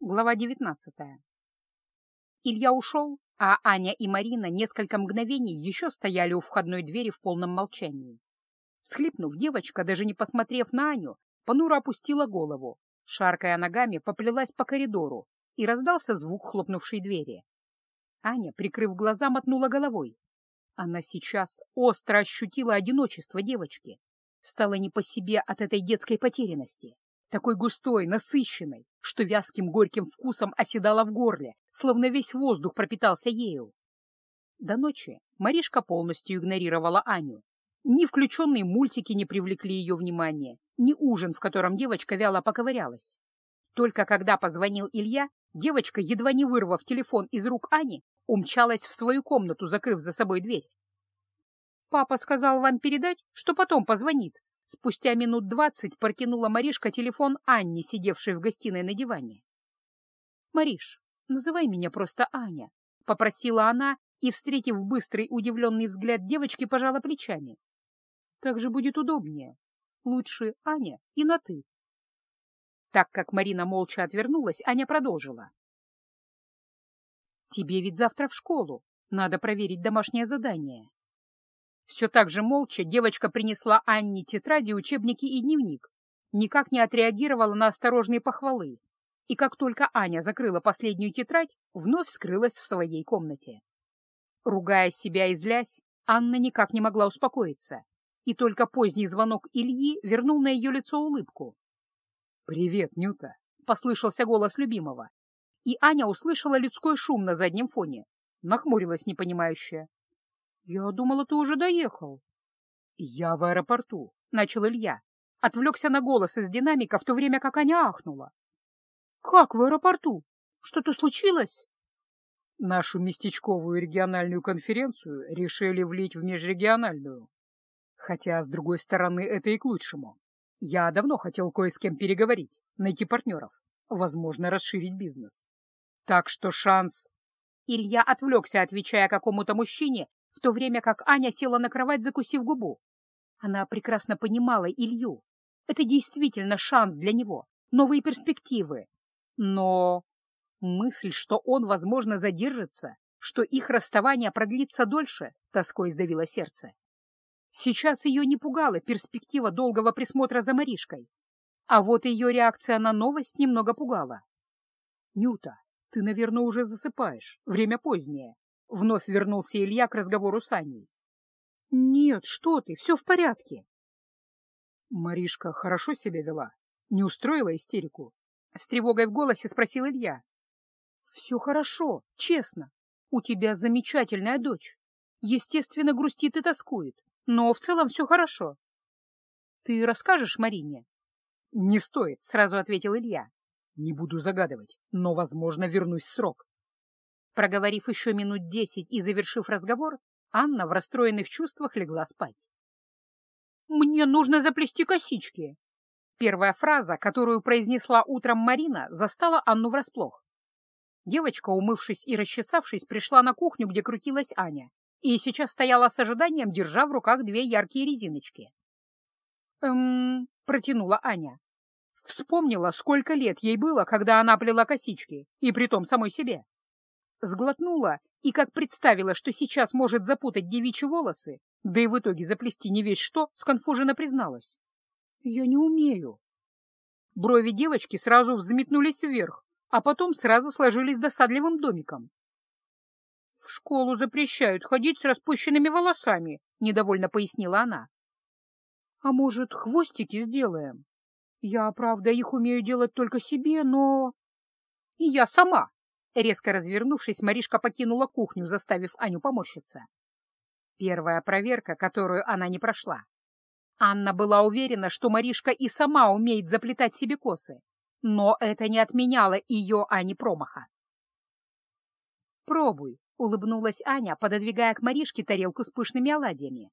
Глава девятнадцатая. Илья ушел, а Аня и Марина несколько мгновений еще стояли у входной двери в полном молчании. Всхлипнув, девочка, даже не посмотрев на Аню, понуро опустила голову, шаркая ногами, поплелась по коридору, и раздался звук хлопнувшей двери. Аня, прикрыв глаза, мотнула головой. Она сейчас остро ощутила одиночество девочки. Стало не по себе от этой детской потерянности такой густой, насыщенной, что вязким горьким вкусом оседала в горле, словно весь воздух пропитался ею. До ночи Маришка полностью игнорировала Аню. Ни включенные мультики не привлекли ее внимания, ни ужин, в котором девочка вяло поковырялась. Только когда позвонил Илья, девочка, едва не вырвав телефон из рук Ани, умчалась в свою комнату, закрыв за собой дверь. «Папа сказал вам передать, что потом позвонит», Спустя минут двадцать протянула Маришка телефон Анне, сидевшей в гостиной на диване. «Мариш, называй меня просто Аня», — попросила она и, встретив быстрый удивленный взгляд девочки, пожала плечами. «Так же будет удобнее. Лучше Аня и на «ты». Так как Марина молча отвернулась, Аня продолжила. «Тебе ведь завтра в школу. Надо проверить домашнее задание. Все так же молча девочка принесла Анне тетради, учебники и дневник. Никак не отреагировала на осторожные похвалы. И как только Аня закрыла последнюю тетрадь, вновь скрылась в своей комнате. Ругая себя и злясь, Анна никак не могла успокоиться. И только поздний звонок Ильи вернул на ее лицо улыбку. «Привет, Нюта!» — послышался голос любимого. И Аня услышала людской шум на заднем фоне. Нахмурилась непонимающая. «Я думала, ты уже доехал». «Я в аэропорту», — начал Илья. Отвлекся на голос из динамика, в то время как Аня ахнула. «Как в аэропорту? Что-то случилось?» Нашу местечковую региональную конференцию решили влить в межрегиональную. Хотя, с другой стороны, это и к лучшему. Я давно хотел кое с кем переговорить, найти партнеров, возможно, расширить бизнес. Так что шанс... Илья отвлекся, отвечая какому-то мужчине, в то время как Аня села на кровать, закусив губу. Она прекрасно понимала Илью. Это действительно шанс для него, новые перспективы. Но мысль, что он, возможно, задержится, что их расставание продлится дольше, тоской сдавило сердце. Сейчас ее не пугала перспектива долгого присмотра за Маришкой. А вот ее реакция на новость немного пугала. «Нюта, ты, наверное, уже засыпаешь. Время позднее. Вновь вернулся Илья к разговору с Аней. «Нет, что ты, все в порядке». Маришка хорошо себя вела, не устроила истерику. С тревогой в голосе спросил Илья. «Все хорошо, честно. У тебя замечательная дочь. Естественно, грустит и тоскует, но в целом все хорошо. Ты расскажешь Марине?» «Не стоит», — сразу ответил Илья. «Не буду загадывать, но, возможно, вернусь в срок. Проговорив еще минут десять и завершив разговор, Анна в расстроенных чувствах легла спать. «Мне нужно заплести косички!» Первая фраза, которую произнесла утром Марина, застала Анну врасплох. Девочка, умывшись и расчесавшись, пришла на кухню, где крутилась Аня, и сейчас стояла с ожиданием, держа в руках две яркие резиночки. «Эм...» — протянула Аня. Вспомнила, сколько лет ей было, когда она плела косички, и притом самой себе. Сглотнула и, как представила, что сейчас может запутать девичьи волосы, да и в итоге заплести не весь что, сконфуженно призналась. «Я не умею». Брови девочки сразу взметнулись вверх, а потом сразу сложились досадливым домиком. «В школу запрещают ходить с распущенными волосами», — недовольно пояснила она. «А может, хвостики сделаем? Я, правда, их умею делать только себе, но...» «И я сама», Резко развернувшись, Маришка покинула кухню, заставив Аню поморщиться. Первая проверка, которую она не прошла. Анна была уверена, что Маришка и сама умеет заплетать себе косы, но это не отменяло ее, а не промаха. «Пробуй», — улыбнулась Аня, пододвигая к Маришке тарелку с пышными оладьями.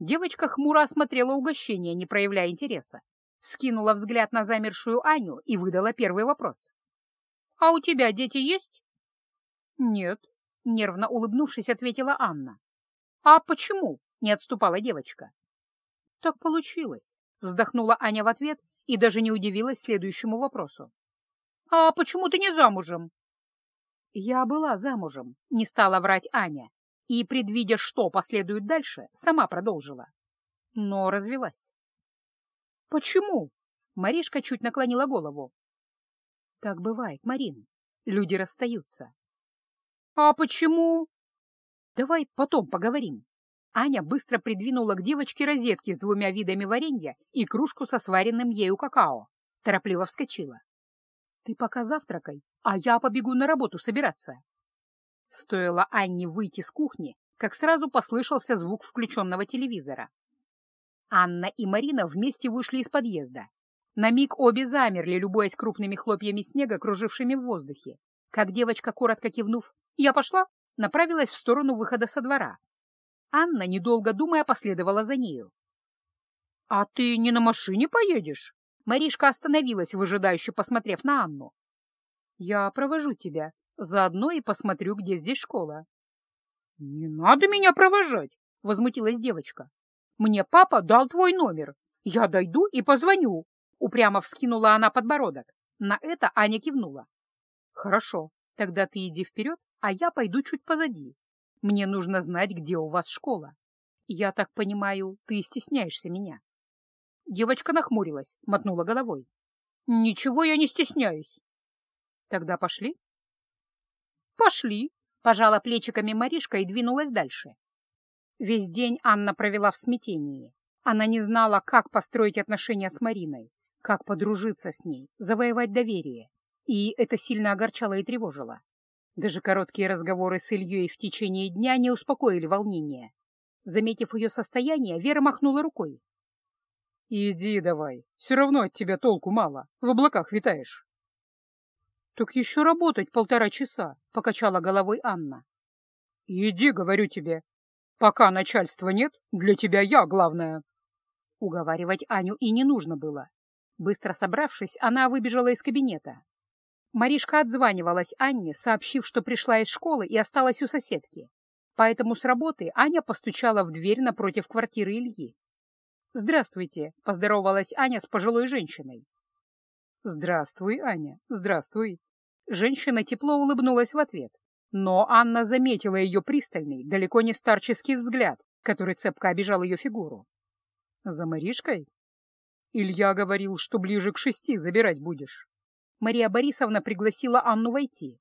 Девочка хмуро осмотрела угощение, не проявляя интереса, вскинула взгляд на замершую Аню и выдала первый вопрос. «А у тебя дети есть?» «Нет», — нервно улыбнувшись, ответила Анна. «А почему?» — не отступала девочка. «Так получилось», — вздохнула Аня в ответ и даже не удивилась следующему вопросу. «А почему ты не замужем?» Я была замужем, не стала врать Аня, и, предвидя, что последует дальше, сама продолжила. Но развелась. «Почему?» — Маришка чуть наклонила голову. «Так бывает, Марин. Люди расстаются». «А почему?» «Давай потом поговорим». Аня быстро придвинула к девочке розетки с двумя видами варенья и кружку со сваренным ею какао. Торопливо вскочила. «Ты пока завтракай, а я побегу на работу собираться». Стоило Анне выйти с кухни, как сразу послышался звук включенного телевизора. Анна и Марина вместе вышли из подъезда. На миг обе замерли, любуясь крупными хлопьями снега, кружившими в воздухе. Как девочка, коротко кивнув, «Я пошла», направилась в сторону выхода со двора. Анна, недолго думая, последовала за нею. «А ты не на машине поедешь?» Маришка остановилась, выжидающе посмотрев на Анну. «Я провожу тебя. Заодно и посмотрю, где здесь школа». «Не надо меня провожать!» — возмутилась девочка. «Мне папа дал твой номер. Я дойду и позвоню». Упрямо вскинула она подбородок. На это Аня кивнула. «Хорошо, тогда ты иди вперед, а я пойду чуть позади. Мне нужно знать, где у вас школа. Я так понимаю, ты стесняешься меня». Девочка нахмурилась, мотнула головой. «Ничего я не стесняюсь». «Тогда пошли?» «Пошли», — пожала плечиками Маришка и двинулась дальше. Весь день Анна провела в смятении. Она не знала, как построить отношения с Мариной, как подружиться с ней, завоевать доверие. И это сильно огорчало и тревожило. Даже короткие разговоры с Ильей в течение дня не успокоили волнение. Заметив ее состояние, Вера махнула рукой. «Иди давай, все равно от тебя толку мало, в облаках витаешь». «Так еще работать полтора часа», — покачала головой Анна. «Иди, говорю тебе. Пока начальства нет, для тебя я главная». Уговаривать Аню и не нужно было. Быстро собравшись, она выбежала из кабинета. Маришка отзванивалась Анне, сообщив, что пришла из школы и осталась у соседки. Поэтому с работы Аня постучала в дверь напротив квартиры Ильи. «Здравствуйте», — поздоровалась Аня с пожилой женщиной. «Здравствуй, Аня, здравствуй». Женщина тепло улыбнулась в ответ, но Анна заметила ее пристальный, далеко не старческий взгляд, который цепко обижал ее фигуру. «За Маришкой?» «Илья говорил, что ближе к шести забирать будешь». Мария Борисовна пригласила Анну войти.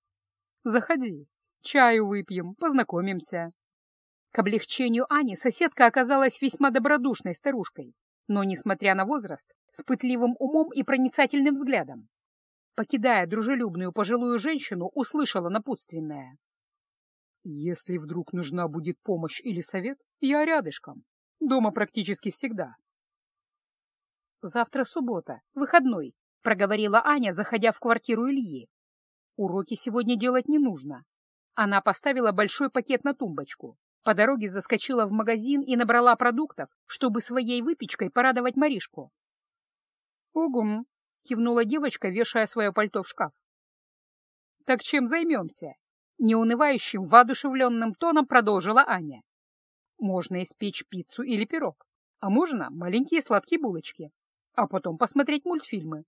«Заходи, чаю выпьем, познакомимся». К облегчению Ани соседка оказалась весьма добродушной старушкой, но, несмотря на возраст, с пытливым умом и проницательным взглядом. Покидая дружелюбную пожилую женщину, услышала напутственное. «Если вдруг нужна будет помощь или совет, я рядышком. Дома практически всегда». «Завтра суббота, выходной», — проговорила Аня, заходя в квартиру Ильи. «Уроки сегодня делать не нужно». Она поставила большой пакет на тумбочку. По дороге заскочила в магазин и набрала продуктов, чтобы своей выпечкой порадовать Маришку. «Угум», — кивнула девочка, вешая свое пальто в шкаф. «Так чем займемся?» — неунывающим, воодушевленным тоном продолжила Аня. «Можно испечь пиццу или пирог, а можно маленькие сладкие булочки, а потом посмотреть мультфильмы.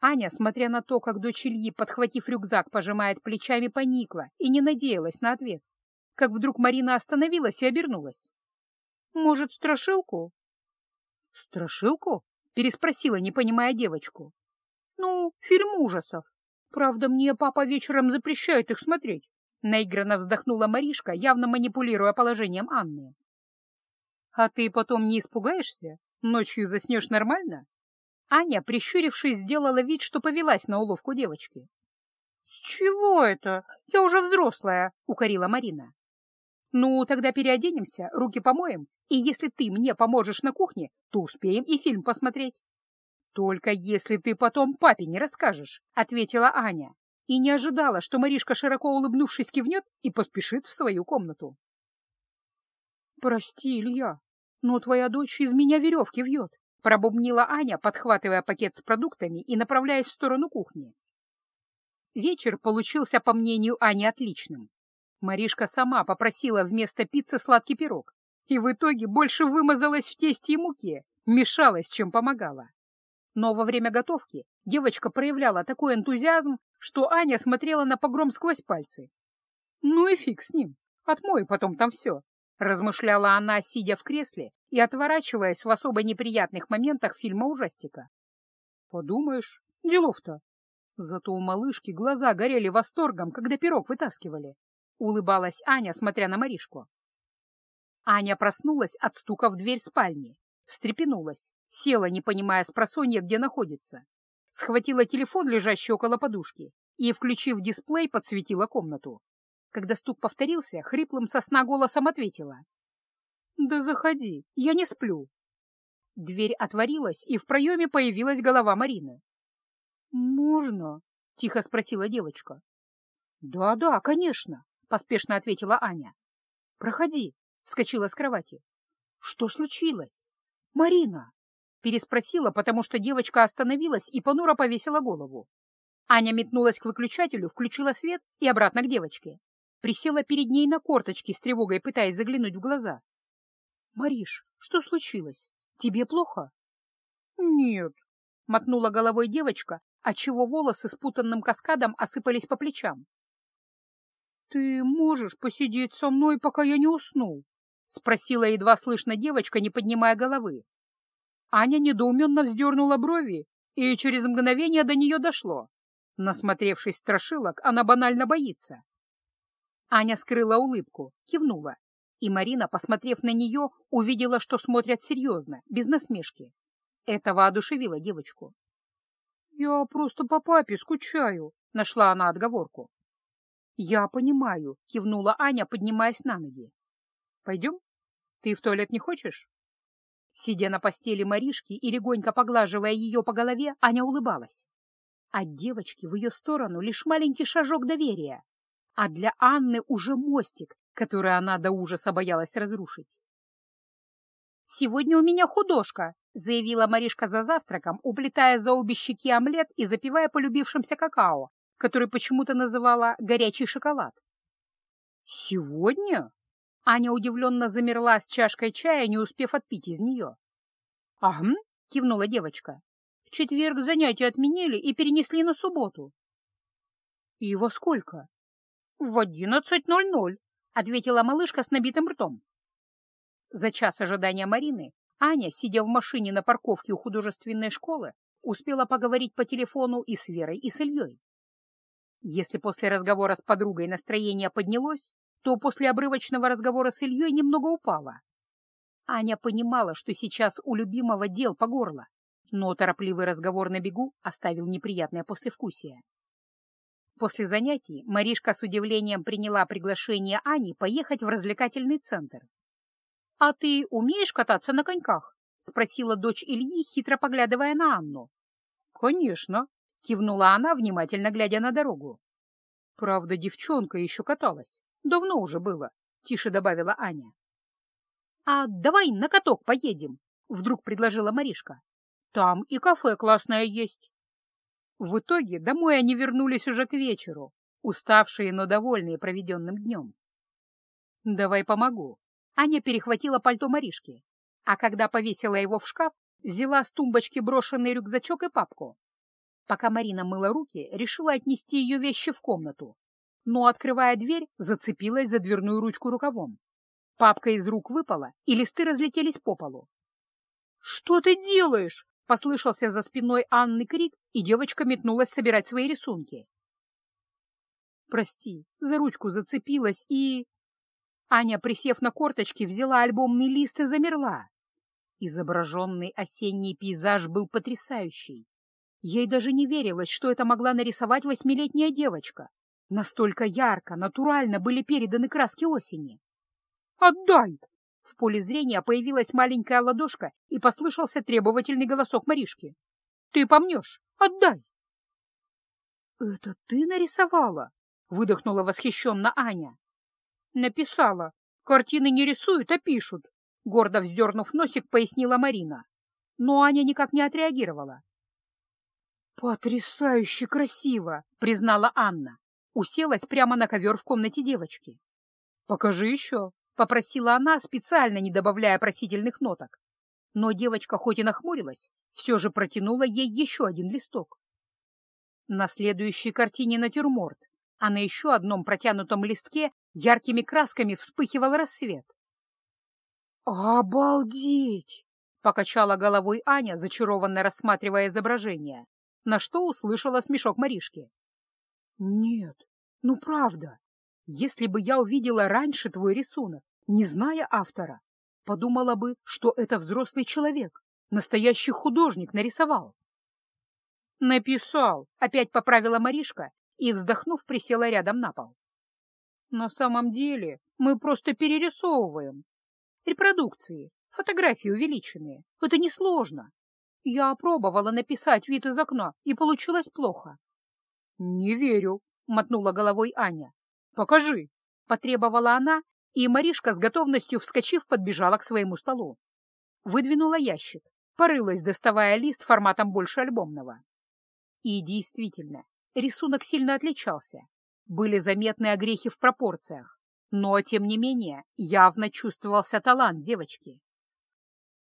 Аня, смотря на то, как дочь Ильи, подхватив рюкзак, пожимает плечами, поникла и не надеялась на ответ. Как вдруг Марина остановилась и обернулась. «Может, страшилку?» «Страшилку?» — переспросила, не понимая девочку. «Ну, фильм ужасов. Правда, мне папа вечером запрещает их смотреть». Наигранно вздохнула Маришка, явно манипулируя положением Анны. «А ты потом не испугаешься? Ночью заснешь нормально?» Аня, прищурившись, сделала вид, что повелась на уловку девочки. «С чего это? Я уже взрослая!» — укорила Марина. «Ну, тогда переоденемся, руки помоем, и если ты мне поможешь на кухне, то успеем и фильм посмотреть». «Только если ты потом папе не расскажешь», — ответила Аня, и не ожидала, что Маришка, широко улыбнувшись, кивнет и поспешит в свою комнату. «Прости, Илья, но твоя дочь из меня веревки вьет», Пробубнила Аня, подхватывая пакет с продуктами и направляясь в сторону кухни. Вечер получился, по мнению Ани, отличным. Маришка сама попросила вместо пиццы сладкий пирог, и в итоге больше вымазалась в тесте и муке, мешалась, чем помогала. Но во время готовки девочка проявляла такой энтузиазм, что Аня смотрела на погром сквозь пальцы. «Ну и фиг с ним, отмой потом там все», — размышляла она, сидя в кресле и отворачиваясь в особо неприятных моментах фильма ужастика. «Подумаешь, делов-то». Зато у малышки глаза горели восторгом, когда пирог вытаскивали. Улыбалась Аня, смотря на Маришку. Аня проснулась от стука в дверь спальни, встрепенулась, села, не понимая с где находится, схватила телефон, лежащий около подушки, и, включив дисплей, подсветила комнату. Когда стук повторился, хриплым сосна голосом ответила. «Да заходи, я не сплю». Дверь отворилась, и в проеме появилась голова Марины. «Можно?» — тихо спросила девочка. «Да-да, конечно», — поспешно ответила Аня. «Проходи», Вскочила с кровати. «Что случилось?» «Марина!» Переспросила, потому что девочка остановилась и понуро повесила голову. Аня метнулась к выключателю, включила свет и обратно к девочке. Присела перед ней на корточки с тревогой, пытаясь заглянуть в глаза. «Мариш, что случилось? Тебе плохо?» «Нет», — мотнула головой девочка, отчего волосы спутанным каскадом осыпались по плечам. «Ты можешь посидеть со мной, пока я не усну?» — спросила едва слышно девочка, не поднимая головы. Аня недоуменно вздернула брови, и через мгновение до нее дошло. Насмотревшись страшилок, она банально боится. Аня скрыла улыбку, кивнула, и Марина, посмотрев на нее, увидела, что смотрят серьезно, без насмешки. Это воодушевило девочку. «Я просто по папе скучаю», — нашла она отговорку. «Я понимаю», — кивнула Аня, поднимаясь на ноги. Пойдем? Ты в туалет не хочешь?» Сидя на постели Маришки и легонько поглаживая ее по голове, Аня улыбалась. От девочки в ее сторону лишь маленький шажок доверия, а для Анны уже мостик, который она до ужаса боялась разрушить. «Сегодня у меня художка», — заявила Маришка за завтраком, уплетая за обе щеки омлет и запивая полюбившимся какао, который почему-то называла «горячий шоколад». «Сегодня?» Аня удивленно замерла с чашкой чая, не успев отпить из нее. «Ага», — кивнула девочка. «В четверг занятия отменили и перенесли на субботу». «И во сколько?» «В одиннадцать ноль ноль», — ответила малышка с набитым ртом. За час ожидания Марины Аня, сидя в машине на парковке у художественной школы, успела поговорить по телефону и с Верой, и с Ильей. Если после разговора с подругой настроение поднялось, то после обрывочного разговора с Ильей немного упала. Аня понимала, что сейчас у любимого дел по горло, но торопливый разговор на бегу оставил неприятное послевкусие. После занятий Маришка с удивлением приняла приглашение Ани поехать в развлекательный центр. «А ты умеешь кататься на коньках?» — спросила дочь Ильи, хитро поглядывая на Анну. «Конечно», — кивнула она, внимательно глядя на дорогу. Правда, девчонка еще каталась. Давно уже было, — тише добавила Аня. — А давай на каток поедем, — вдруг предложила Маришка. — Там и кафе классное есть. В итоге домой они вернулись уже к вечеру, уставшие, но довольные проведенным днем. — Давай помогу. Аня перехватила пальто Маришки, а когда повесила его в шкаф, взяла с тумбочки брошенный рюкзачок и папку. Пока Марина мыла руки, решила отнести ее вещи в комнату, но, открывая дверь, зацепилась за дверную ручку рукавом. Папка из рук выпала, и листы разлетелись по полу. «Что ты делаешь?» — послышался за спиной Анны крик, и девочка метнулась собирать свои рисунки. «Прости, за ручку зацепилась и...» Аня, присев на корточки, взяла альбомный лист и замерла. Изображенный осенний пейзаж был потрясающий. Ей даже не верилось, что это могла нарисовать восьмилетняя девочка. Настолько ярко, натурально были переданы краски осени. «Отдай!» В поле зрения появилась маленькая ладошка и послышался требовательный голосок Маришки. «Ты помнешь? Отдай!» «Это ты нарисовала?» — выдохнула восхищенно Аня. «Написала. Картины не рисуют, а пишут», — гордо вздернув носик, пояснила Марина. Но Аня никак не отреагировала. «Потрясающе красиво!» — признала Анна уселась прямо на ковер в комнате девочки. «Покажи еще», — попросила она, специально не добавляя просительных ноток. но девочка хоть и нахмурилась, все же протянула ей еще один листок. На следующей картине натюрморт, а на еще одном протянутом листке яркими красками вспыхивал рассвет. «Обалдеть!» — покачала головой Аня, зачарованно рассматривая изображение, на что услышала смешок Маришки. «Нет, ну правда, если бы я увидела раньше твой рисунок, не зная автора, подумала бы, что это взрослый человек, настоящий художник нарисовал». «Написал!» — опять поправила Маришка и, вздохнув, присела рядом на пол. «На самом деле мы просто перерисовываем. Репродукции, фотографии увеличенные. Это несложно. Я опробовала написать вид из окна, и получилось плохо». «Не верю», — мотнула головой Аня. «Покажи», — потребовала она, и Маришка с готовностью вскочив подбежала к своему столу. Выдвинула ящик, порылась, доставая лист форматом больше альбомного. И действительно, рисунок сильно отличался. Были заметны огрехи в пропорциях, но, тем не менее, явно чувствовался талант девочки.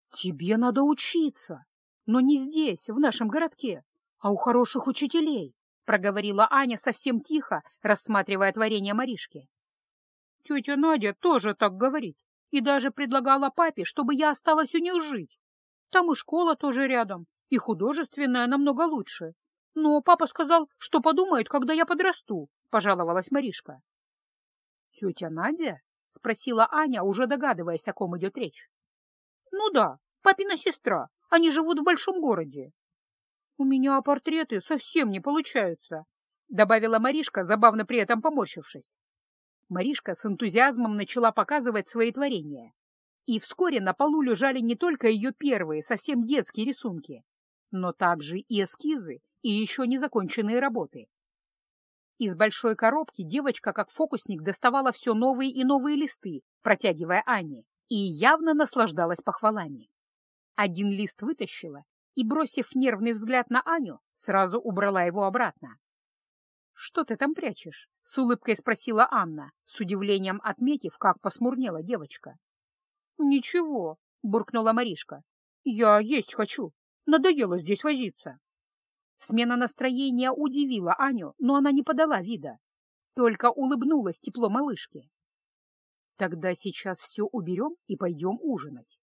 «Тебе надо учиться, но не здесь, в нашем городке, а у хороших учителей», — проговорила Аня совсем тихо, рассматривая творение Маришки. «Тетя Надя тоже так говорит и даже предлагала папе, чтобы я осталась у них жить. Там и школа тоже рядом, и художественная намного лучше, «Но папа сказал, что подумает, когда я подрасту», — пожаловалась Маришка. «Тетя Надя?» — спросила Аня, уже догадываясь, о ком идет речь. «Ну да, папина сестра. Они живут в большом городе». «У меня портреты совсем не получаются», — добавила Маришка, забавно при этом поморщившись. Маришка с энтузиазмом начала показывать свои творения. И вскоре на полу лежали не только ее первые, совсем детские рисунки, но также и эскизы, и еще незаконченные работы. Из большой коробки девочка, как фокусник, доставала все новые и новые листы, протягивая Ане, и явно наслаждалась похвалами. Один лист вытащила и, бросив нервный взгляд на Аню, сразу убрала его обратно. «Что ты там прячешь?» — с улыбкой спросила Анна, с удивлением отметив, как посмурнела девочка. «Ничего», — буркнула Маришка. «Я есть хочу. Надоело здесь возиться». Смена настроения удивила Аню, но она не подала вида, только улыбнулась тепло малышке. Тогда сейчас все уберем и пойдем ужинать.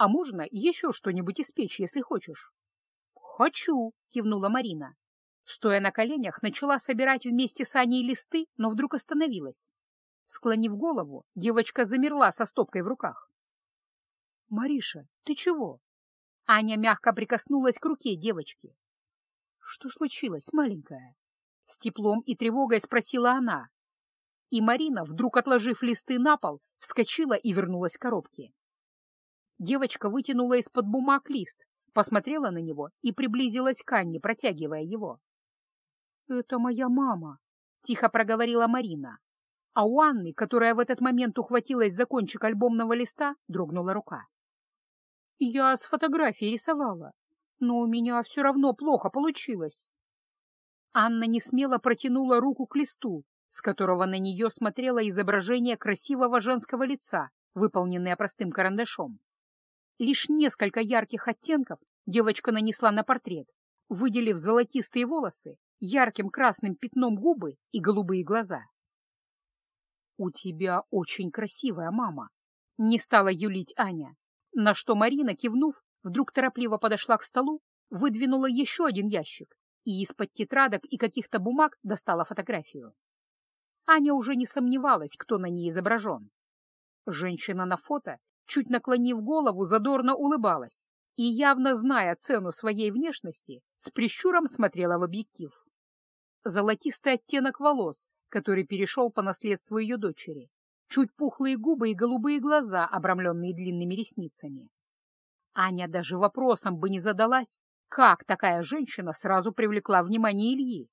А можно еще что-нибудь испечь, если хочешь? Хочу, кивнула Марина. Стоя на коленях, начала собирать вместе с Аней листы, но вдруг остановилась. Склонив голову, девочка замерла со стопкой в руках. «Мариша, ты чего?» Аня мягко прикоснулась к руке девочки. «Что случилось, маленькая?» С теплом и тревогой спросила она. И Марина, вдруг отложив листы на пол, вскочила и вернулась к коробке. Девочка вытянула из-под бумаг лист, посмотрела на него и приблизилась к Анне, протягивая его. «Это моя мама», — тихо проговорила Марина. А у Анны, которая в этот момент ухватилась за кончик альбомного листа, дрогнула рука. «Я с фотографией рисовала но у меня все равно плохо получилось. Анна несмело протянула руку к листу, с которого на нее смотрело изображение красивого женского лица, выполненное простым карандашом. Лишь несколько ярких оттенков девочка нанесла на портрет, выделив золотистые волосы, ярким красным пятном губы и голубые глаза. «У тебя очень красивая мама», — не стала юлить Аня, на что Марина, кивнув, вдруг торопливо подошла к столу, выдвинула еще один ящик и из-под тетрадок и каких-то бумаг достала фотографию. Аня уже не сомневалась, кто на ней изображен. Женщина на фото, чуть наклонив голову, задорно улыбалась и, явно зная цену своей внешности, с прищуром смотрела в объектив. Золотистый оттенок волос, который перешел по наследству ее дочери, чуть пухлые губы и голубые глаза, обрамленные длинными ресницами. Аня даже вопросом бы не задалась, как такая женщина сразу привлекла внимание Ильи.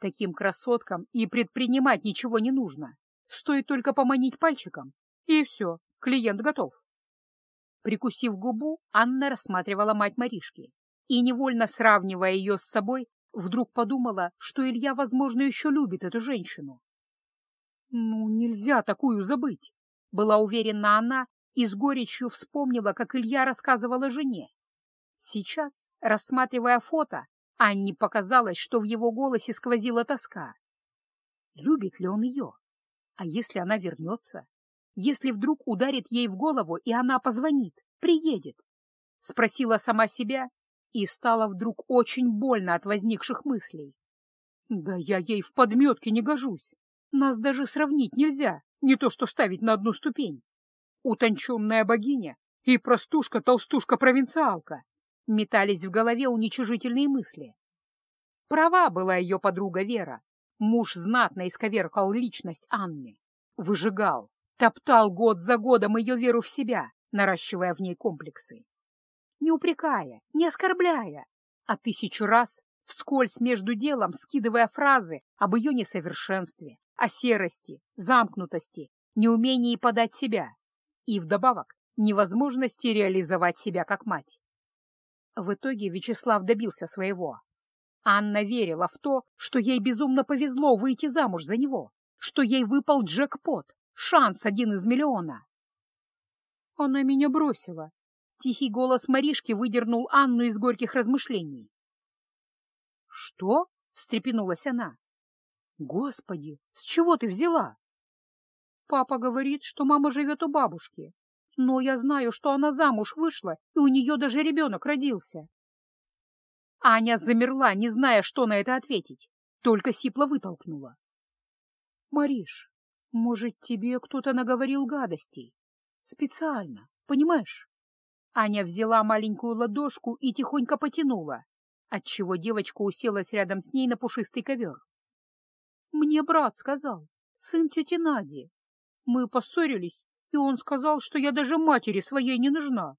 Таким красоткам и предпринимать ничего не нужно. Стоит только поманить пальчиком, и все, клиент готов. Прикусив губу, Анна рассматривала мать Маришки и, невольно сравнивая ее с собой, вдруг подумала, что Илья, возможно, еще любит эту женщину. «Ну, нельзя такую забыть», — была уверена она и с горечью вспомнила, как Илья рассказывала жене. Сейчас, рассматривая фото, Анне показалось, что в его голосе сквозила тоска. Любит ли он ее? А если она вернется? Если вдруг ударит ей в голову, и она позвонит, приедет? Спросила сама себя и стало вдруг очень больно от возникших мыслей. Да я ей в подметке не гожусь. Нас даже сравнить нельзя, не то что ставить на одну ступень. Утонченная богиня и простушка-толстушка-провинциалка метались в голове уничижительные мысли. Права была ее подруга Вера. Муж знатно исковеркал личность Анны. Выжигал, топтал год за годом ее веру в себя, наращивая в ней комплексы. Не упрекая, не оскорбляя, а тысячу раз вскользь между делом скидывая фразы об ее несовершенстве, о серости, замкнутости, неумении подать себя и, вдобавок, невозможности реализовать себя как мать. В итоге Вячеслав добился своего. Анна верила в то, что ей безумно повезло выйти замуж за него, что ей выпал джекпот, шанс один из миллиона. Она меня бросила. Тихий голос Маришки выдернул Анну из горьких размышлений. «Что?» — встрепенулась она. «Господи, с чего ты взяла?» «Папа говорит, что мама живет у бабушки, но я знаю, что она замуж вышла, и у нее даже ребенок родился». Аня замерла, не зная, что на это ответить, только сипло вытолкнула. «Мариш, может, тебе кто-то наговорил гадостей? Специально, понимаешь?» Аня взяла маленькую ладошку и тихонько потянула отчего девочка уселась рядом с ней на пушистый ковер. «Мне брат сказал, сын тети Нади. Мы поссорились, и он сказал, что я даже матери своей не нужна.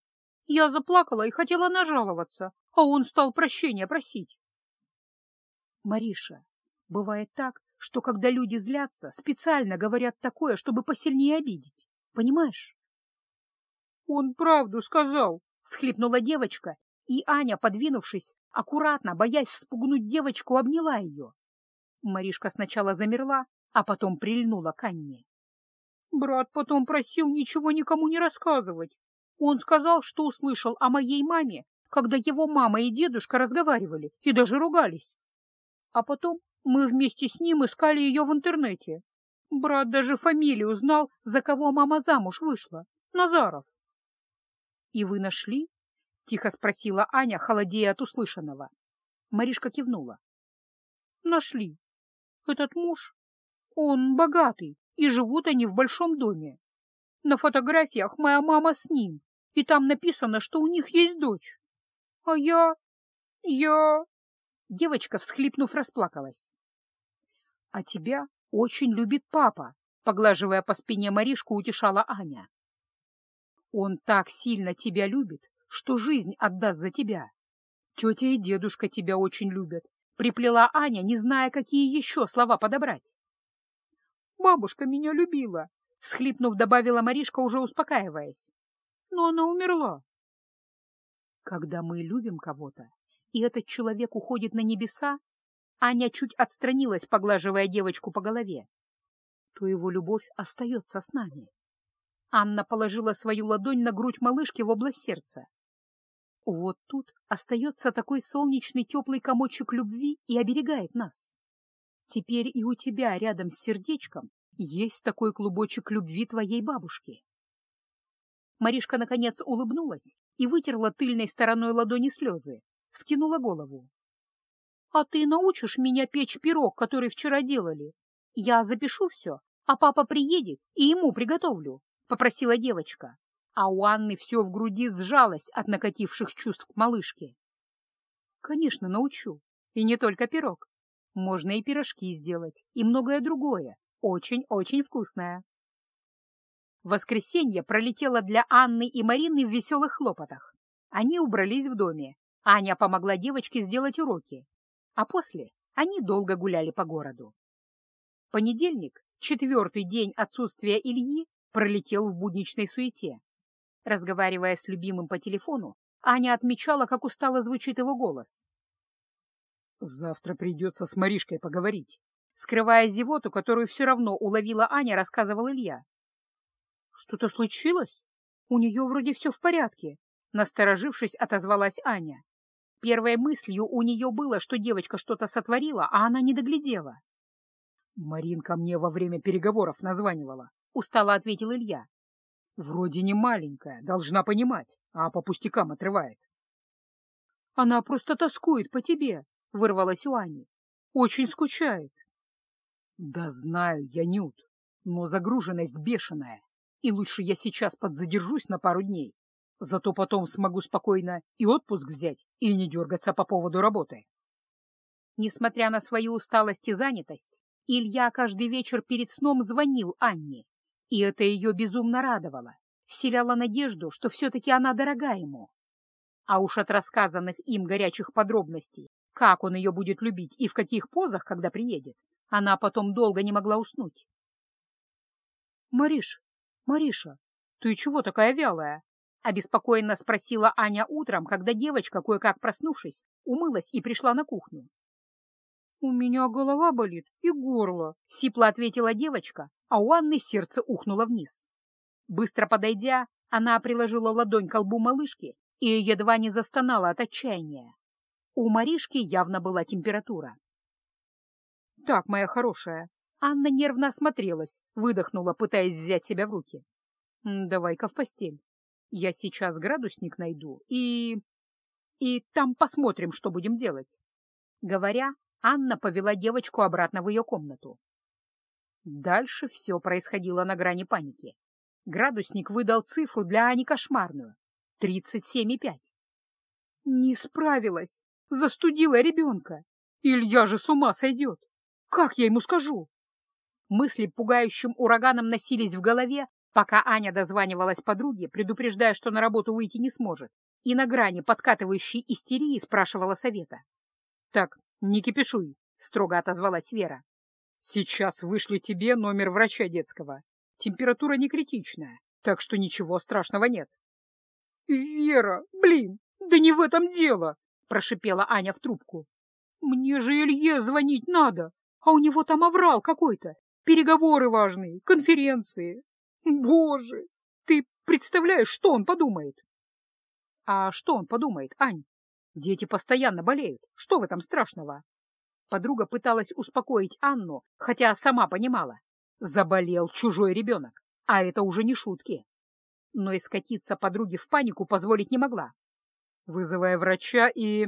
Я заплакала и хотела нажаловаться, а он стал прощения просить». «Мариша, бывает так, что когда люди злятся, специально говорят такое, чтобы посильнее обидеть. Понимаешь?» «Он правду сказал!» — схлипнула девочка и Аня, подвинувшись, аккуратно, боясь вспугнуть девочку, обняла ее. Маришка сначала замерла, а потом прильнула к Анне. Брат потом просил ничего никому не рассказывать. Он сказал, что услышал о моей маме, когда его мама и дедушка разговаривали и даже ругались. А потом мы вместе с ним искали ее в интернете. Брат даже фамилию узнал, за кого мама замуж вышла. Назаров. — И вы нашли? — тихо спросила Аня, холодея от услышанного. Маришка кивнула. «Нашли. Этот муж, он богатый, и живут они в большом доме. На фотографиях моя мама с ним, и там написано, что у них есть дочь. А я... я...» Девочка, всхлипнув, расплакалась. «А тебя очень любит папа», — поглаживая по спине Маришку, утешала Аня. «Он так сильно тебя любит, что жизнь отдаст за тебя. Тетя и дедушка тебя очень любят, — приплела Аня, не зная, какие еще слова подобрать. «Бабушка меня любила», — всхлипнув, добавила Маришка, уже успокаиваясь. «Но она умерла». Когда мы любим кого-то, и этот человек уходит на небеса, Аня чуть отстранилась, поглаживая девочку по голове, то его любовь остается с нами. Анна положила свою ладонь на грудь малышки в область сердца. Вот тут остается такой солнечный теплый комочек любви и оберегает нас. Теперь и у тебя рядом с сердечком есть такой клубочек любви твоей бабушки. Маришка, наконец, улыбнулась и вытерла тыльной стороной ладони слезы, вскинула голову. — А ты научишь меня печь пирог, который вчера делали? Я запишу все, а папа приедет и ему приготовлю, — попросила девочка а у Анны все в груди сжалось от накативших чувств к малышке. Конечно, научу. И не только пирог. Можно и пирожки сделать, и многое другое, очень-очень вкусное. Воскресенье пролетело для Анны и Марины в веселых хлопотах. Они убрались в доме. Аня помогла девочке сделать уроки. А после они долго гуляли по городу. Понедельник, четвертый день отсутствия Ильи, пролетел в будничной суете. Разговаривая с любимым по телефону, Аня отмечала, как устало звучит его голос. «Завтра придется с Маришкой поговорить», скрывая зевоту, которую все равно уловила Аня, рассказывал Илья. «Что-то случилось?» У нее вроде все в порядке, насторожившись, отозвалась Аня. Первой мыслью у нее было, что девочка что-то сотворила, а она не доглядела. Маринка мне во время переговоров названивала, устало ответил Илья. Вроде не маленькая, должна понимать, а по пустякам отрывает. Она просто тоскует по тебе, вырвалась у Ани. Очень скучает. Да знаю я, Нют, но загруженность бешеная, и лучше я сейчас подзадержусь на пару дней. Зато потом смогу спокойно и отпуск взять, и не дергаться по поводу работы. Несмотря на свою усталость и занятость, Илья каждый вечер перед сном звонил Анне, и это ее безумно радовало, вселяло надежду, что все-таки она дорога ему. А уж от рассказанных им горячих подробностей, как он ее будет любить и в каких позах, когда приедет, она потом долго не могла уснуть. «Мариш, Мариша, ты чего такая вялая?» — обеспокоенно спросила Аня утром, когда девочка, кое-как проснувшись, умылась и пришла на кухню. «У меня голова болит и горло», — сипло ответила девочка, а у Анны сердце ухнуло вниз. Быстро подойдя, она приложила ладонь к лбу малышки и едва не застонала от отчаяния. У Маришки явно была температура. «Так, моя хорошая». Анна нервно осмотрелась, выдохнула, пытаясь взять себя в руки. «Давай-ка в постель. Я сейчас градусник найду и... и там посмотрим, что будем делать». Говоря, Анна повела девочку обратно в ее комнату. Дальше все происходило на грани паники. Градусник выдал цифру для Ани кошмарную — 37,5. Не справилась, застудила ребенка. Илья же с ума сойдет. Как я ему скажу? Мысли пугающим ураганом носились в голове, пока Аня дозванивалась подруге, предупреждая, что на работу выйти не сможет, и на грани подкатывающей истерии спрашивала совета. «Так, не кипишуй», — строго отозвалась Вера. «Сейчас вышлю тебе номер врача детского. Температура не критичная, так что ничего страшного нет». «Вера, блин, да не в этом дело!» — прошипела Аня в трубку. «Мне же Илье звонить надо, а у него там оврал какой-то, переговоры важные, конференции. Боже, ты представляешь, что он подумает? А что он подумает, Ань? Дети постоянно болеют. Что в этом страшного? Подруга пыталась успокоить Анну, хотя сама понимала. Заболел чужой ребенок, а это уже не шутки. Но и скатиться подруге в панику позволить не могла. Вызывая врача и...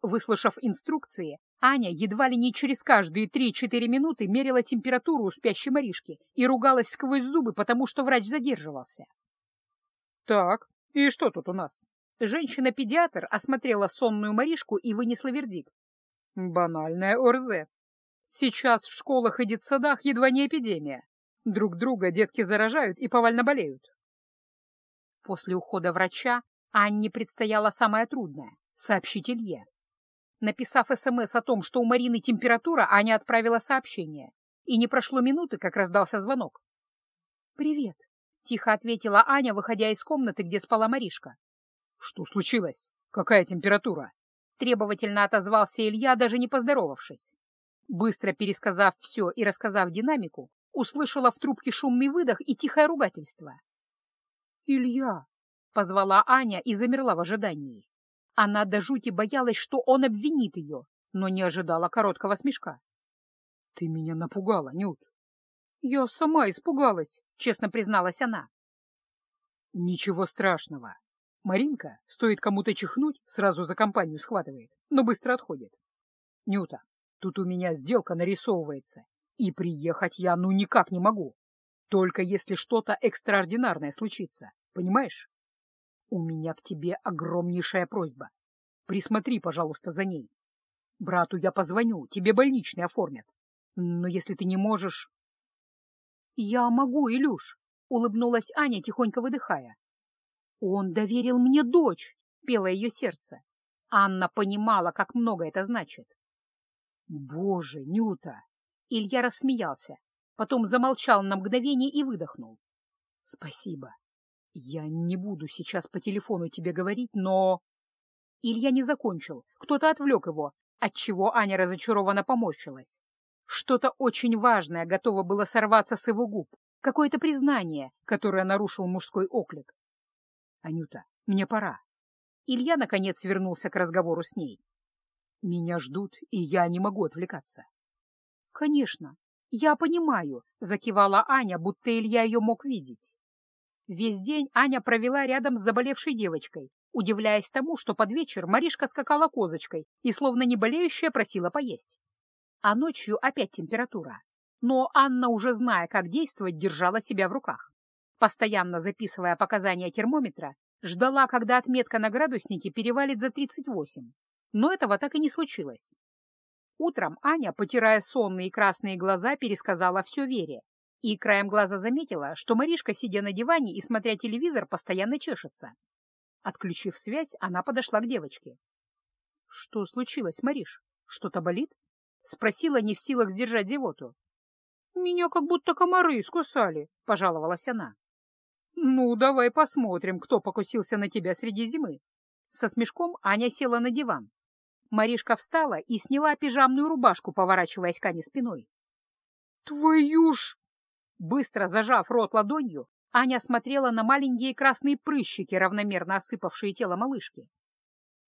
Выслушав инструкции, Аня едва ли не через каждые три-четыре минуты мерила температуру у спящей Маришки и ругалась сквозь зубы, потому что врач задерживался. «Так, и что тут у нас?» Женщина-педиатр осмотрела сонную Маришку и вынесла вердикт. «Банальная ОРЗ. Сейчас в школах и детсадах едва не эпидемия. Друг друга детки заражают и повально болеют». После ухода врача Анне предстояло самое трудное — сообщить Илье. Написав СМС о том, что у Марины температура, Аня отправила сообщение. И не прошло минуты, как раздался звонок. «Привет», — тихо ответила Аня, выходя из комнаты, где спала Маришка. «Что случилось? Какая температура?» Требовательно отозвался Илья, даже не поздоровавшись. Быстро пересказав все и рассказав динамику, услышала в трубке шумный выдох и тихое ругательство. «Илья!» — позвала Аня и замерла в ожидании. Она до жути боялась, что он обвинит ее, но не ожидала короткого смешка. — Ты меня напугала, Нют. — Я сама испугалась, — честно призналась она. — Ничего страшного. Маринка, стоит кому-то чихнуть, сразу за компанию схватывает, но быстро отходит. Нюта, тут у меня сделка нарисовывается, и приехать я ну никак не могу. Только если что-то экстраординарное случится, понимаешь? У меня к тебе огромнейшая просьба. Присмотри, пожалуйста, за ней. Брату я позвоню, тебе больничный оформят. Но если ты не можешь... Я могу, Илюш, — улыбнулась Аня, тихонько выдыхая. Он доверил мне дочь, — пело ее сердце. Анна понимала, как много это значит. Боже, Нюта! Илья рассмеялся, потом замолчал на мгновение и выдохнул. Спасибо. «Я не буду сейчас по телефону тебе говорить, но...» Илья не закончил, кто-то отвлек его, отчего Аня разочарованно поморщилась. Что-то очень важное готово было сорваться с его губ, какое-то признание, которое нарушил мужской оклик. «Анюта, мне пора». Илья, наконец, вернулся к разговору с ней. «Меня ждут, и я не могу отвлекаться». «Конечно, я понимаю», — закивала Аня, будто Илья ее мог видеть. Весь день Аня провела рядом с заболевшей девочкой, удивляясь тому, что под вечер Маришка скакала козочкой и, словно не болеющая, просила поесть. А ночью опять температура. Но Анна, уже зная, как действовать, держала себя в руках. Постоянно записывая показания термометра, ждала, когда отметка на градуснике перевалит за 38. Но этого так и не случилось. Утром Аня, потирая сонные красные глаза, пересказала все Вере. И краем глаза заметила, что Маришка, сидя на диване и смотря телевизор, постоянно чешется. Отключив связь, она подошла к девочке. — Что случилось, Мариш? Что-то болит? — спросила, не в силах сдержать зевоту. — Меня как будто комары искусали, — пожаловалась она. — Ну, давай посмотрим, кто покусился на тебя среди зимы. Со смешком Аня села на диван. Маришка встала и сняла пижамную рубашку, поворачиваясь к Ане спиной. — Твою ж! Быстро зажав рот ладонью, Аня смотрела на маленькие красные прыщики, равномерно осыпавшие тело малышки.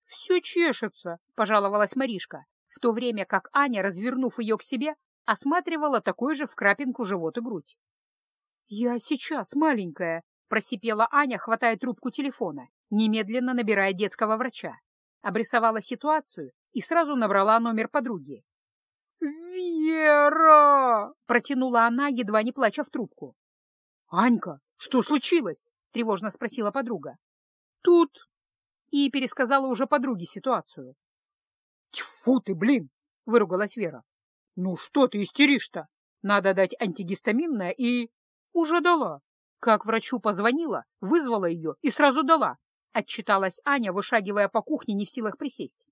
«Все чешется», — пожаловалась Маришка, в то время как Аня, развернув ее к себе, осматривала такой же в крапинку живот и грудь. «Я сейчас, маленькая», — просипела Аня, хватая трубку телефона, немедленно набирая детского врача. Обрисовала ситуацию и сразу набрала номер подруги. «Вера!» — протянула она, едва не плача в трубку. «Анька, что случилось?» — тревожно спросила подруга. «Тут...» И пересказала уже подруге ситуацию. «Тьфу ты, блин!» — выругалась Вера. «Ну что ты истеришь-то? Надо дать антигистаминное и...» «Уже дала. Как врачу позвонила, вызвала ее и сразу дала», — отчиталась Аня, вышагивая по кухне, не в силах присесть.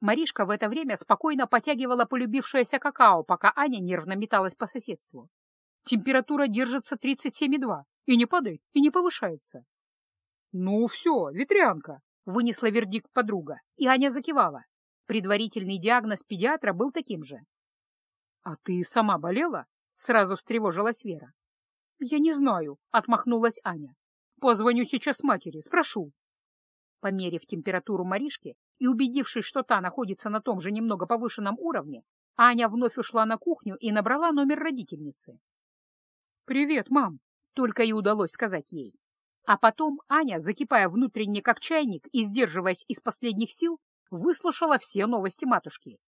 Маришка в это время спокойно потягивала полюбившееся какао, пока Аня нервно металась по соседству. Температура держится 37,2 и не падает, и не повышается. «Ну все, ветрянка», — вынесла вердикт подруга, и Аня закивала. Предварительный диагноз педиатра был таким же. «А ты сама болела?» — сразу встревожилась Вера. «Я не знаю», — отмахнулась Аня. «Позвоню сейчас матери, спрошу». Померив температуру Маришки и убедившись, что та находится на том же немного повышенном уровне, Аня вновь ушла на кухню и набрала номер родительницы. «Привет, мам!» — только и удалось сказать ей. А потом Аня, закипая внутренне как чайник и сдерживаясь из последних сил, выслушала все новости матушки.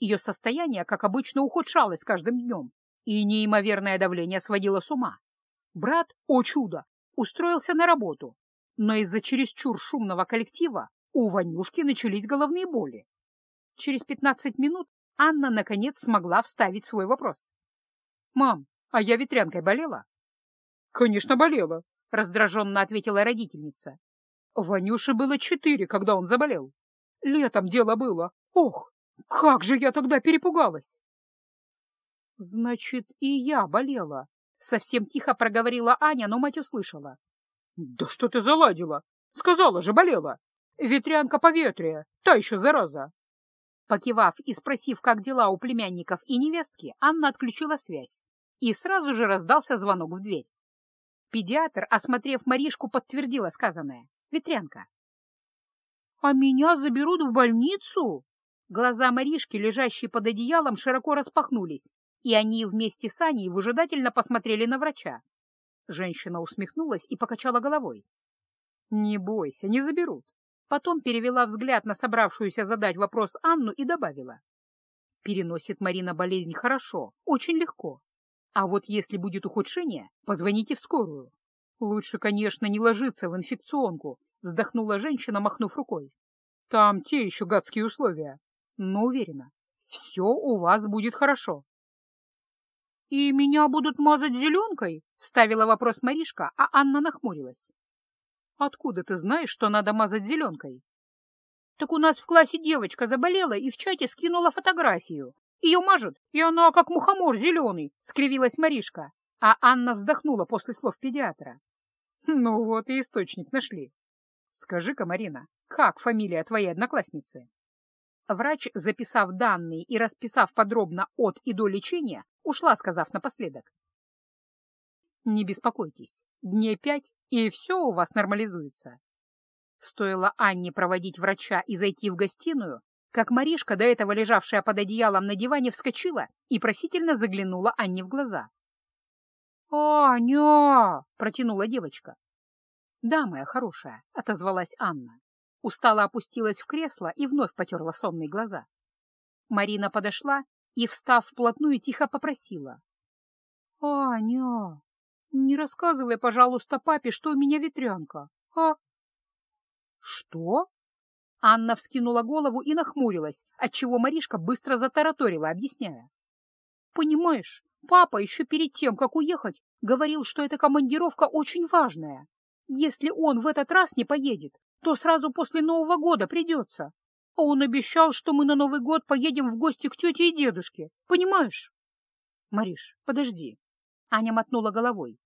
Ее состояние, как обычно, ухудшалось каждым днем, и неимоверное давление сводило с ума. Брат, о чудо, устроился на работу, но из-за чересчур шумного коллектива у Ванюшки начались головные боли. Через пятнадцать минут Анна, наконец, смогла вставить свой вопрос. «Мам, а я ветрянкой болела? Конечно, болела, раздраженно ответила родительница. Ванюше было четыре, когда он заболел. Летом дело было. Ох, как же я тогда перепугалась! Значит, и я болела. Совсем тихо проговорила Аня, но мать услышала. Да что ты заладила? Сказала же, болела. Ветрянка поветрия, та еще зараза. Покивав и спросив, как дела у племянников и невестки, Анна отключила связь и сразу же раздался звонок в дверь. Педиатр, осмотрев Маришку, подтвердила сказанное. Ветрянка. «А меня заберут в больницу?» Глаза Маришки, лежащие под одеялом, широко распахнулись, и они вместе с Аней выжидательно посмотрели на врача. Женщина усмехнулась и покачала головой. «Не бойся, не заберут». Потом перевела взгляд на собравшуюся задать вопрос Анну и добавила. «Переносит Марина болезнь хорошо, очень легко. А вот если будет ухудшение, позвоните в скорую. Лучше, конечно, не ложиться в инфекционку, вздохнула женщина, махнув рукой. Там те еще гадские условия. Но уверена, все у вас будет хорошо. «И меня будут мазать зеленкой?» — вставила вопрос Маришка, а Анна нахмурилась. «Откуда ты знаешь, что надо мазать зеленкой?» «Так у нас в классе девочка заболела и в чате скинула фотографию. Ее мажут, и она как мухомор зеленый, — скривилась Маришка. А Анна вздохнула после слов педиатра. Ну вот и источник нашли. Скажи-ка, Марина, как фамилия твоей одноклассницы? Врач, записав данные и расписав подробно от и до лечения, ушла, сказав напоследок. Не беспокойтесь, дней пять, и все у вас нормализуется. Стоило Анне проводить врача и зайти в гостиную, как Маришка, до этого лежавшая под одеялом на диване, вскочила и просительно заглянула Анне в глаза. «Аня!» — протянула девочка. «Да, моя хорошая», — отозвалась Анна. Устало опустилась в кресло и вновь потерла сонные глаза. Марина подошла и, встав вплотную, тихо попросила. «Аня, не рассказывай, пожалуйста, папе, что у меня ветрянка, а?» «Что?» Анна вскинула голову и нахмурилась, отчего Маришка быстро затараторила, объясняя. «Понимаешь, папа еще перед тем, как уехать, говорил, что эта командировка очень важная. Если он в этот раз не поедет, то сразу после Нового года придется. А он обещал, что мы на Новый год поедем в гости к тете и дедушке. Понимаешь?» «Мариш, подожди». Аня мотнула головой.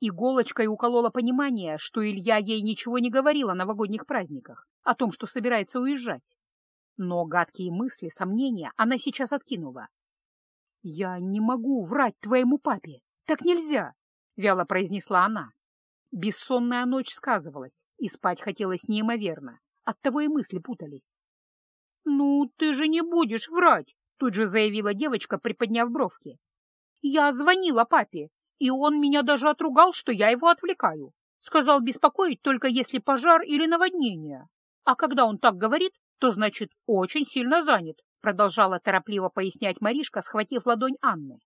Иголочкой уколола понимание, что Илья ей ничего не говорил о новогодних праздниках о том, что собирается уезжать. Но гадкие мысли, сомнения она сейчас откинула. «Я не могу врать твоему папе. Так нельзя!» — вяло произнесла она. Бессонная ночь сказывалась, и спать хотелось неимоверно. Оттого и мысли путались. «Ну, ты же не будешь врать!» — тут же заявила девочка, приподняв бровки. «Я звонила папе, и он меня даже отругал, что я его отвлекаю. Сказал беспокоить только если пожар или наводнение. А когда он так говорит, то значит очень сильно занят, продолжала торопливо пояснять Маришка, схватив ладонь Анны.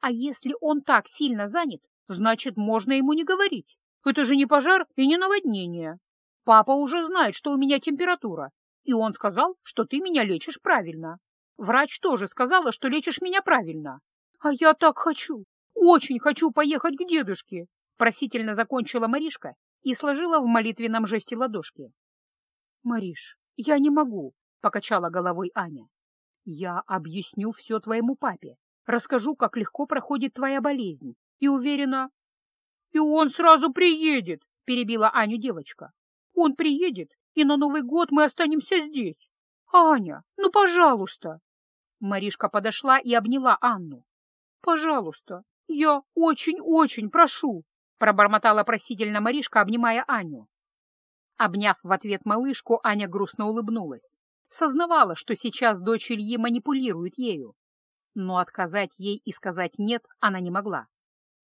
А если он так сильно занят, значит, можно ему не говорить. Это же не пожар и не наводнение. Папа уже знает, что у меня температура, и он сказал, что ты меня лечишь правильно. Врач тоже сказала, что лечишь меня правильно. А я так хочу, очень хочу поехать к дедушке, просительно закончила Маришка и сложила в молитвенном жесте ладошки. «Мариш, я не могу», — покачала головой Аня. «Я объясню все твоему папе, расскажу, как легко проходит твоя болезнь, и уверена...» «И он сразу приедет», — перебила Аню девочка. «Он приедет, и на Новый год мы останемся здесь. Аня, ну, пожалуйста!» Маришка подошла и обняла Анну. «Пожалуйста, я очень-очень прошу!» пробормотала просительно Маришка, обнимая Аню. Обняв в ответ малышку, Аня грустно улыбнулась. Сознавала, что сейчас дочь Ильи манипулирует ею. Но отказать ей и сказать «нет» она не могла.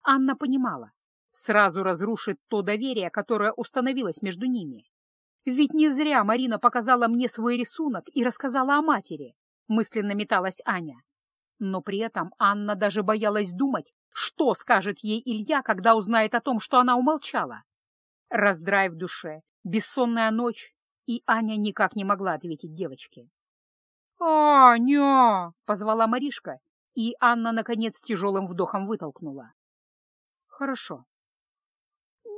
Анна понимала. Сразу разрушит то доверие, которое установилось между ними. Ведь не зря Марина показала мне свой рисунок и рассказала о матери, мысленно металась Аня. Но при этом Анна даже боялась думать, что скажет ей Илья, когда узнает о том, что она умолчала. Раздрай в душе, Бессонная ночь, и Аня никак не могла ответить девочке. «Аня!» — позвала Маришка, и Анна, наконец, с тяжелым вдохом вытолкнула. «Хорошо».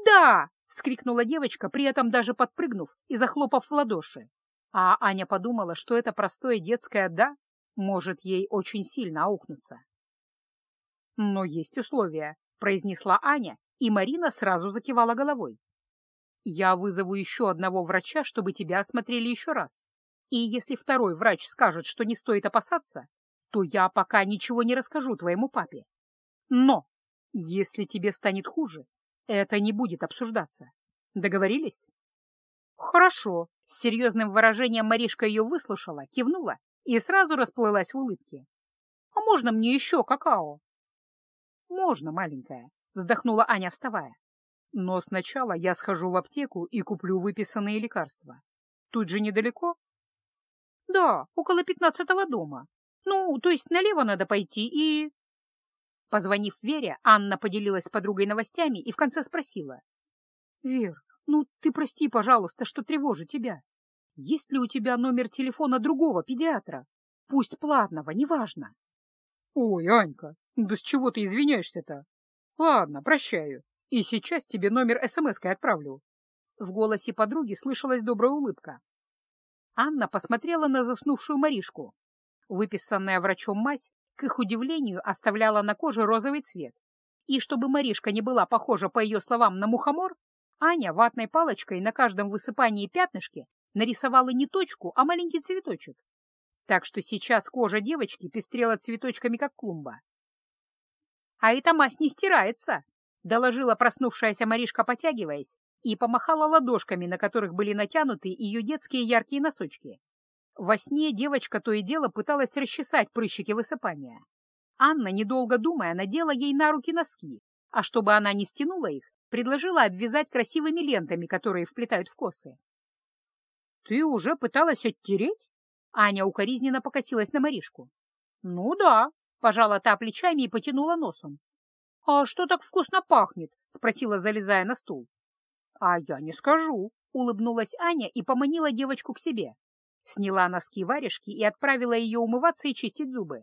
«Да!» — вскрикнула девочка, при этом даже подпрыгнув и захлопав в ладоши. А Аня подумала, что это простое детское «да» может ей очень сильно аукнуться. «Но есть условия», — произнесла Аня, и Марина сразу закивала головой. Я вызову еще одного врача, чтобы тебя осмотрели еще раз. И если второй врач скажет, что не стоит опасаться, то я пока ничего не расскажу твоему папе. Но если тебе станет хуже, это не будет обсуждаться. Договорились? Хорошо. С серьезным выражением Маришка ее выслушала, кивнула и сразу расплылась в улыбке. А можно мне еще какао? Можно, маленькая, вздохнула Аня, вставая. Но сначала я схожу в аптеку и куплю выписанные лекарства. Тут же недалеко? Да, около пятнадцатого дома. Ну, то есть налево надо пойти и... Позвонив Вере, Анна поделилась с подругой новостями и в конце спросила. «Вер, ну ты прости, пожалуйста, что тревожу тебя. Есть ли у тебя номер телефона другого педиатра? Пусть платного, неважно». «Ой, Анька, да с чего ты извиняешься-то? Ладно, прощаю. И сейчас тебе номер СМС-кой отправлю. В голосе подруги слышалась добрая улыбка. Анна посмотрела на заснувшую Маришку. Выписанная врачом мазь, к их удивлению, оставляла на коже розовый цвет. И чтобы Маришка не была похожа, по ее словам, на мухомор, Аня ватной палочкой на каждом высыпании пятнышки нарисовала не точку, а маленький цветочек. Так что сейчас кожа девочки пестрела цветочками, как клумба. «А эта мазь не стирается!» — доложила проснувшаяся Маришка, потягиваясь, и помахала ладошками, на которых были натянуты ее детские яркие носочки. Во сне девочка то и дело пыталась расчесать прыщики высыпания. Анна, недолго думая, надела ей на руки носки, а чтобы она не стянула их, предложила обвязать красивыми лентами, которые вплетают в косы. «Ты уже пыталась оттереть?» Аня укоризненно покосилась на Маришку. «Ну да», — пожала та плечами и потянула носом. «А что так вкусно пахнет?» — спросила, залезая на стул. «А я не скажу», — улыбнулась Аня и поманила девочку к себе. Сняла носки варежки и отправила ее умываться и чистить зубы.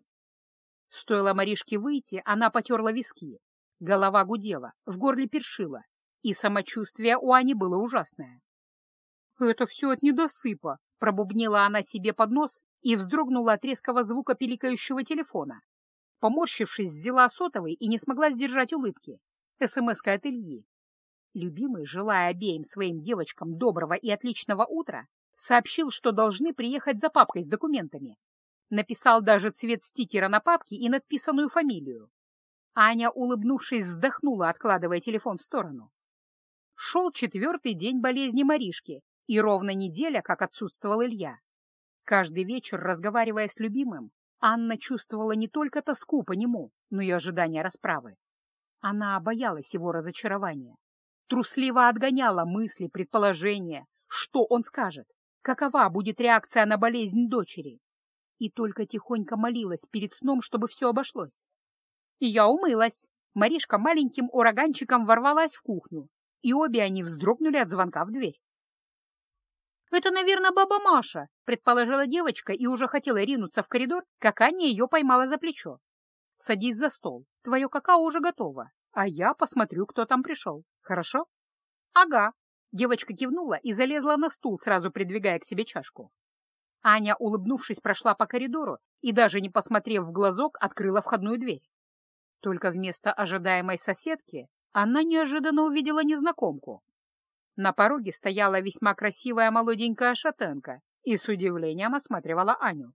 Стоило Маришке выйти, она потерла виски. Голова гудела, в горле першила, и самочувствие у Ани было ужасное. «Это все от недосыпа», — пробубнила она себе под нос и вздрогнула от резкого звука пиликающего телефона. Поморщившись, взяла сотовый и не смогла сдержать улыбки. СМС-ка от Ильи. Любимый, желая обеим своим девочкам доброго и отличного утра, сообщил, что должны приехать за папкой с документами. Написал даже цвет стикера на папке и надписанную фамилию. Аня, улыбнувшись, вздохнула, откладывая телефон в сторону. Шел четвертый день болезни Маришки, и ровно неделя, как отсутствовал Илья. Каждый вечер, разговаривая с любимым, Анна чувствовала не только тоску по нему, но и ожидание расправы. Она боялась его разочарования, трусливо отгоняла мысли, предположения, что он скажет, какова будет реакция на болезнь дочери, и только тихонько молилась перед сном, чтобы все обошлось. И я умылась. Маришка маленьким ураганчиком ворвалась в кухню, и обе они вздрогнули от звонка в дверь. «Это, наверное, баба Маша», — предположила девочка и уже хотела ринуться в коридор, как Аня ее поймала за плечо. «Садись за стол. Твое какао уже готово, а я посмотрю, кто там пришел. Хорошо?» «Ага». Девочка кивнула и залезла на стул, сразу придвигая к себе чашку. Аня, улыбнувшись, прошла по коридору и, даже не посмотрев в глазок, открыла входную дверь. Только вместо ожидаемой соседки она неожиданно увидела незнакомку. На пороге стояла весьма красивая молоденькая шатенка и с удивлением осматривала Аню.